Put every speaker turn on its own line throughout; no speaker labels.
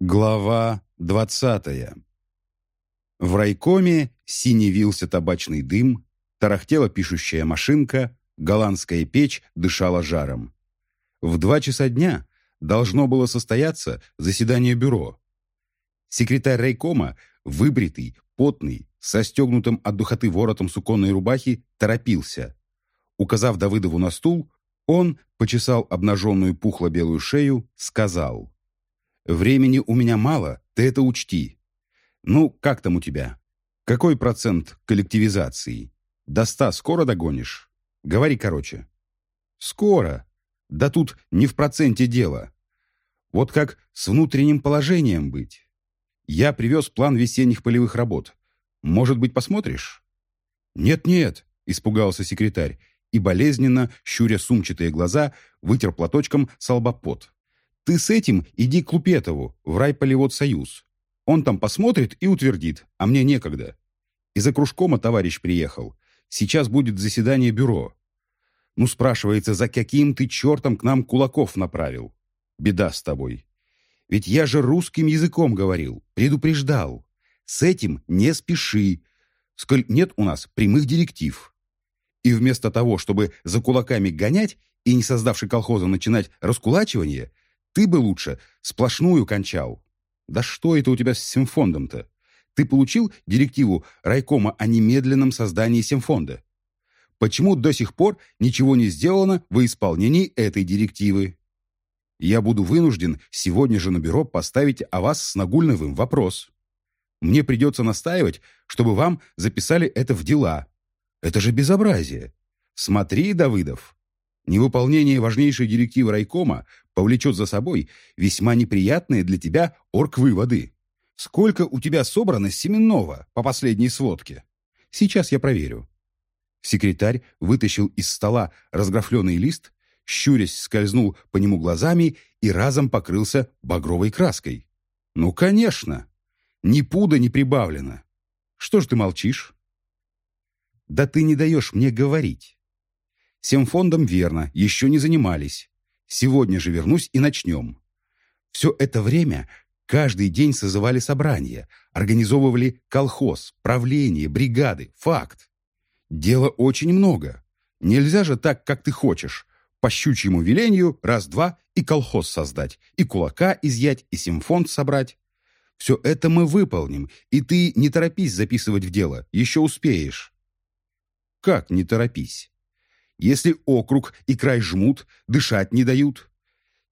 Глава двадцатая. В райкоме синевился табачный дым, тарахтела пишущая машинка, голландская печь дышала жаром. В два часа дня должно было состояться заседание бюро. Секретарь райкома, выбритый, потный, со стегнутым от духоты воротом суконной рубахи, торопился. Указав Давыдову на стул, он почесал обнаженную пухло-белую шею, сказал — Времени у меня мало, ты это учти. Ну, как там у тебя? Какой процент коллективизации? До ста скоро догонишь? Говори короче. Скоро. Да тут не в проценте дело. Вот как с внутренним положением быть. Я привез план весенних полевых работ. Может быть, посмотришь? Нет-нет, испугался секретарь и болезненно, щуря сумчатые глаза, вытер платочком солбопот. Ты с этим иди к Лупетову, в райполеводсоюз. Он там посмотрит и утвердит, а мне некогда. Из-за кружкома товарищ приехал. Сейчас будет заседание бюро. Ну, спрашивается, за каким ты чертом к нам кулаков направил? Беда с тобой. Ведь я же русским языком говорил, предупреждал. С этим не спеши, сколь нет у нас прямых директив. И вместо того, чтобы за кулаками гонять и, не создавший колхоза, начинать раскулачивание, ты бы лучше сплошную кончал. Да что это у тебя с Симфондом-то? Ты получил директиву райкома о немедленном создании Симфонда? Почему до сих пор ничего не сделано во исполнении этой директивы? Я буду вынужден сегодня же на бюро поставить о вас с Нагульновым вопрос. Мне придется настаивать, чтобы вам записали это в дела. Это же безобразие. Смотри, Давыдов, Невыполнение важнейшей директивы райкома повлечет за собой весьма неприятные для тебя орг-выводы. Сколько у тебя собрано семенного по последней сводке? Сейчас я проверю. Секретарь вытащил из стола разграфленный лист, щурясь скользнул по нему глазами и разом покрылся багровой краской. «Ну, конечно! Ни пуда не прибавлено. Что ж ты молчишь?» «Да ты не даешь мне говорить. Семфондом верно, еще не занимались. Сегодня же вернусь и начнем. Все это время каждый день созывали собрания, организовывали колхоз, правление, бригады, факт. Дела очень много. Нельзя же так, как ты хочешь. По щучьему велению раз-два и колхоз создать, и кулака изъять, и симфонд собрать. Все это мы выполним, и ты не торопись записывать в дело, еще успеешь. Как не торопись? Если округ и край жмут, дышать не дают.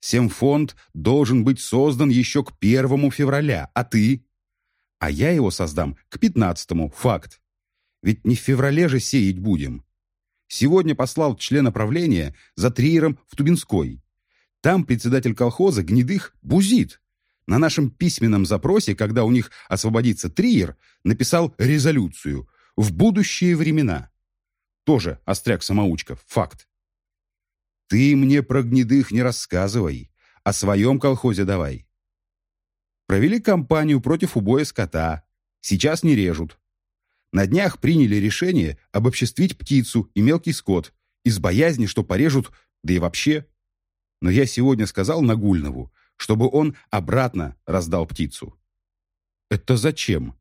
Семфонд должен быть создан еще к первому февраля, а ты? А я его создам к пятнадцатому, факт. Ведь не в феврале же сеять будем. Сегодня послал члена правления за триером в Тубинской. Там председатель колхоза Гнедых бузит. На нашем письменном запросе, когда у них освободится триер, написал резолюцию «В будущие времена». Тоже остряк-самоучка, факт. Ты мне про гнедых не рассказывай, о своем колхозе давай. Провели кампанию против убоя скота. Сейчас не режут. На днях приняли решение обобществить птицу и мелкий скот из боязни, что порежут, да и вообще. Но я сегодня сказал Нагульнову, чтобы он обратно раздал птицу. Это зачем?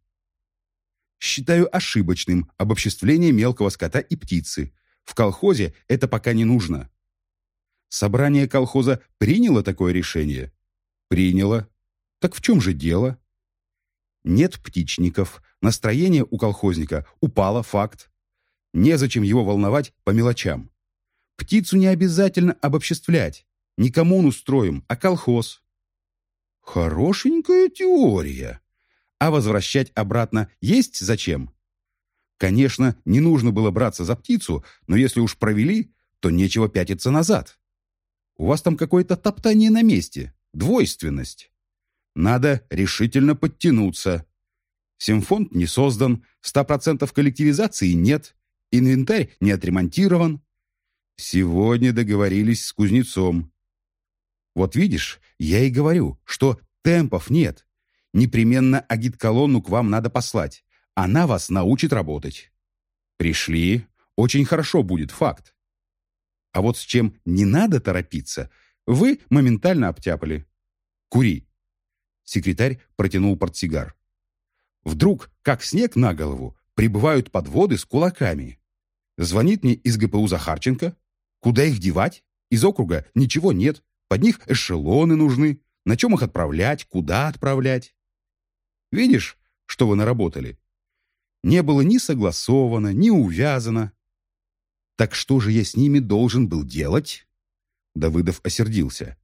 Считаю ошибочным обобществление мелкого скота и птицы. В колхозе это пока не нужно. Собрание колхоза приняло такое решение? Приняло. Так в чем же дело? Нет птичников, настроение у колхозника упало, факт. Незачем его волновать по мелочам. Птицу не обязательно обобществлять. Не коммуну строим, а колхоз. Хорошенькая теория. А возвращать обратно есть зачем? Конечно, не нужно было браться за птицу, но если уж провели, то нечего пятиться назад. У вас там какое-то топтание на месте, двойственность. Надо решительно подтянуться. Симфонд не создан, 100% коллективизации нет, инвентарь не отремонтирован. Сегодня договорились с кузнецом. Вот видишь, я и говорю, что темпов нет. Непременно агит-колонну к вам надо послать. Она вас научит работать. Пришли. Очень хорошо будет, факт. А вот с чем не надо торопиться, вы моментально обтяпали. Кури. Секретарь протянул портсигар. Вдруг, как снег на голову, прибывают подводы с кулаками. Звонит мне из ГПУ Захарченко. Куда их девать? Из округа ничего нет. Под них эшелоны нужны. На чем их отправлять? Куда отправлять? Видишь, что вы наработали? Не было ни согласовано, ни увязано. Так что же я с ними должен был делать? Давыдов осердился.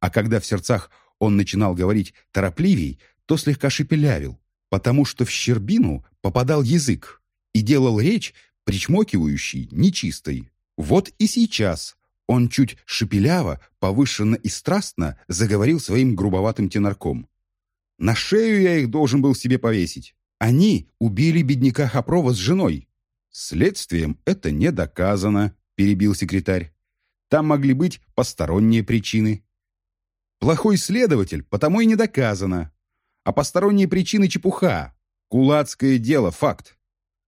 А когда в сердцах он начинал говорить торопливей, то слегка шепелявил, потому что в щербину попадал язык и делал речь причмокивающей, нечистой. Вот и сейчас он чуть шепеляво, повышенно и страстно заговорил своим грубоватым тенорком. «На шею я их должен был себе повесить. Они убили бедняка Хопрова с женой». «Следствием это не доказано», — перебил секретарь. «Там могли быть посторонние причины. Плохой следователь, потому и не доказано. А посторонние причины чепуха. Кулацкое дело, факт.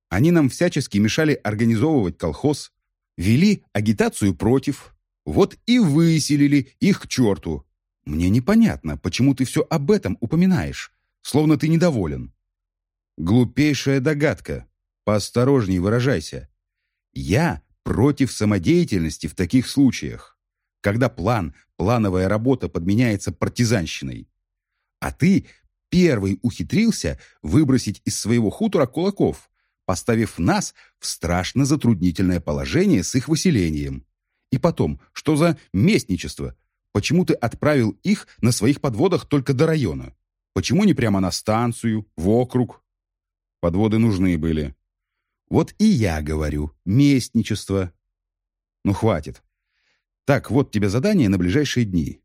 Они нам всячески мешали организовывать колхоз, вели агитацию против. Вот и выселили их к черту. Мне непонятно, почему ты все об этом упоминаешь, словно ты недоволен. Глупейшая догадка. Поосторожней выражайся. Я против самодеятельности в таких случаях когда план, плановая работа подменяется партизанщиной. А ты первый ухитрился выбросить из своего хутора кулаков, поставив нас в страшно затруднительное положение с их выселением. И потом, что за местничество? Почему ты отправил их на своих подводах только до района? Почему не прямо на станцию, в округ? Подводы нужны были. Вот и я говорю, местничество. Ну, хватит. Так, вот тебе задание на ближайшие дни.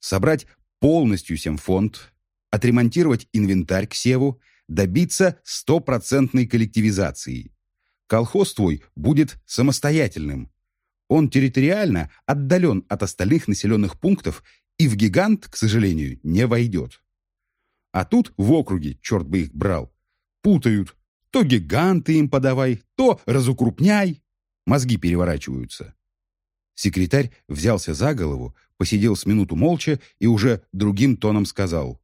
Собрать полностью семфонд, отремонтировать инвентарь к севу, добиться стопроцентной коллективизации. Колхоз твой будет самостоятельным. Он территориально отдален от остальных населенных пунктов и в гигант, к сожалению, не войдет. А тут в округе, черт бы их брал, путают. То гиганты им подавай, то разукрупняй. Мозги переворачиваются. Секретарь взялся за голову, посидел с минуту молча и уже другим тоном сказал.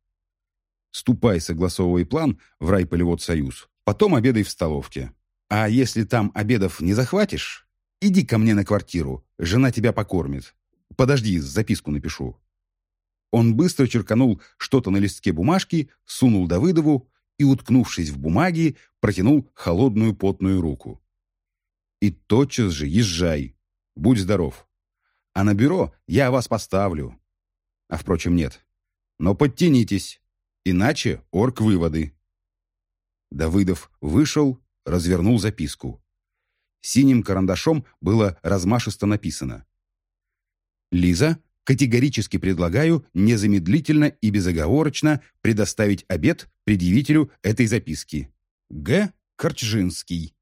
«Ступай, согласовывай план в райполевод Союз. Потом обедай в столовке. А если там обедов не захватишь, иди ко мне на квартиру, жена тебя покормит. Подожди, записку напишу». Он быстро черканул что-то на листке бумажки, сунул Давыдову и, уткнувшись в бумаги, протянул холодную потную руку. «И тотчас же езжай. Будь здоров» а на бюро я вас поставлю. А впрочем, нет. Но подтянитесь, иначе орк выводы. Давыдов вышел, развернул записку. Синим карандашом было размашисто написано. «Лиза, категорически предлагаю незамедлительно и безоговорочно предоставить обед предъявителю этой записки. Г. Корчжинский».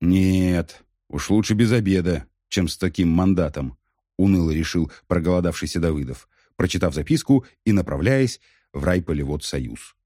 «Нет, уж лучше без обеда, чем с таким мандатом», уныло решил проголодавшийся Давыдов, прочитав записку и направляясь в райполевод «Союз».